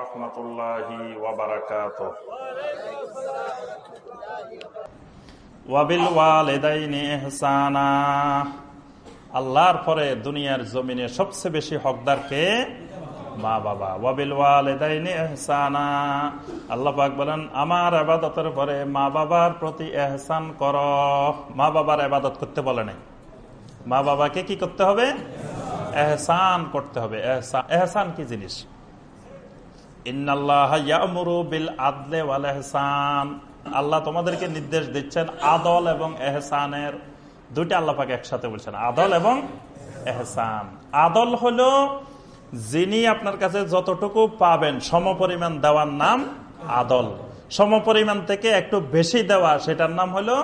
রহমতুল্লাহি ওয়াবারাকাত ওয়াবিল ওয়ালিদাইনি ইহসানা। আল্লাহর পরে দুনিয়ার জমিনে সবচেয়ে বেশি হকদার কে? মা বাবা। ওয়াবিল ওয়ালিদাইনি ইহসানা। আল্লাহ বলেন, আমার আবাদতের পরে মা বাবার প্রতি এহসান কর। মা বাবার আবাদত করতে বলে নাই। মা বাবাকে কি করতে হবে? এহসান করতে হবে। এহসান কি জিনিস? আল্লাহ তোমাদেরকে নির্দেশ দিচ্ছেন আদল এবং এহসানের। দুইটা আল্লাহ পাকে একসাথে বলছেন, আদল এবং এহসান। আদল হলো যিনি আপনার কাছে যতটুকু পাবেন, সমপরিমাণ দেওয়ার নাম আদল। সমপরিমাণ থেকে একটু বেশি দেওয়া, সেটার নাম হলো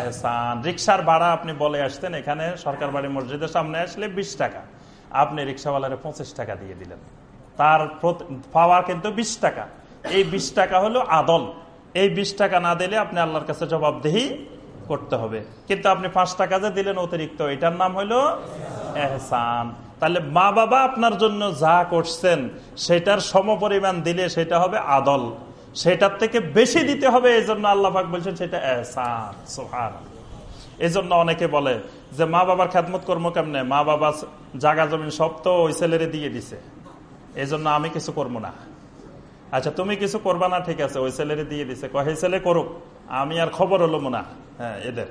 এহসান। রিক্সার ভাড়া আপনি বলে আসতেন এখানে সরকার বাড়ি মসজিদের সামনে আসলে বিশ টাকা। আপনি রিক্সাওয়ালারে পঁচিশ টাকা দিয়ে দিলেন। তার পাওয়া কিন্তু বিশ টাকা। এই বিশ টাকা হলো আদল। এই বিশ টাকা না দিলে আপনি আল্লাহর কাছে জবাবদেহি করতে হবে। কিন্তু আপনি পাঁচ টাকা যে দিলেন অতিরিক্ত, এটার নাম হলো এহসান। তাহলে মা বাবা আপনার জন্য যা করছেন, সেটার সমপরিমাণ দিলে সেটা হবে আদল। সেটার থেকে বেশি দিতে হবে এই জন্য আল্লাহাক বলছেন সেটা এহসান। সোহান এই জন্য অনেকে বলে যে মা বাবার খ্যাতমত কর্ম কেমনে? মা বাবা জাগা জমিন সব তো ওই ছেলেরে দিয়ে দিছে। এই জন্য আমি কিছু করব না। আচ্ছা তুমি কিছু করবা না, ঠিক আছে, ওই ছেলেরে দিয়ে দিছে। কহে ছেলে, করুক। আমি আর খবর হলো না হ্যাঁ এদের।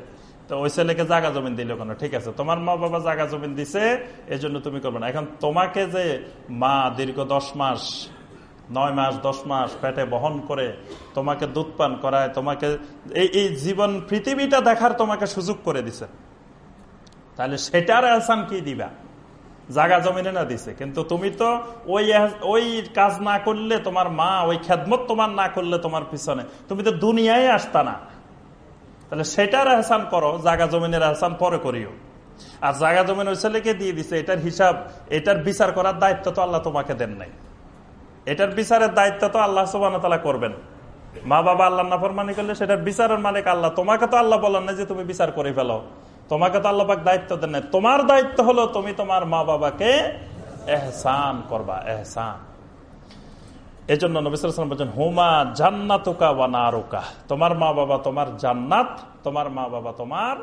তো ওই ছেলেকে জাগা জমিন দিল কেন? ঠিক আছে, তোমার মা বাবা জাগা জমিন দিছে এই জন্য তুমি করবে না। এখন তোমাকে যে মা দীর্ঘ দশ মাস নয় মাস, দশ মাস পেটে বহন করে তোমাকে দুধ পান করায়, তোমাকে এই এই জীবন, পৃথিবীটা দেখার তোমাকে সুযোগ করে দিছে। তাহলে সেটার আহসান কি দিবা? জাগা জমিনে না দিছে। কিন্তু তুমি তো ওই ওই কাজ না করলে তোমার মা, ওই খেদমত তোমার না করলে তোমার পিছনে। তুমি তো দুনিয়ায় আসতা না। তাহলে সেটার আহসান করো, জাগা জমিনের আহসান পরে করিও। আর জাগা জমিন ওই ছেলেকে দিয়ে দিছে, এটার হিসাব, এটার বিচার করার দায়িত্ব তো আল্লাহ তোমাকে দেন নাই। এটার বিচারের দায়িত্ব তো আল্লাহ সুবাহ করবেন। মা বাবা আল্লাহ নাফরমানি করলে সেটার বিচারের মালিক আল্লাহ। তোমাকে তো আল্লাহ বলেন না যে তুমি বিচার করে ফেলো। তোমাকে তো আল্লাহ দায়িত্ব দেন নাই। তোমার দায়িত্ব হলো তুমি তোমার মা বাবাকে এহসান করবা, এহসান। এই জন্য নবিসাম বলছেন, হুমা জান্নাতুকা ওয়া নারুকা। তোমার মা বাবা তোমার জান্নাত, তোমার মা বাবা তোমার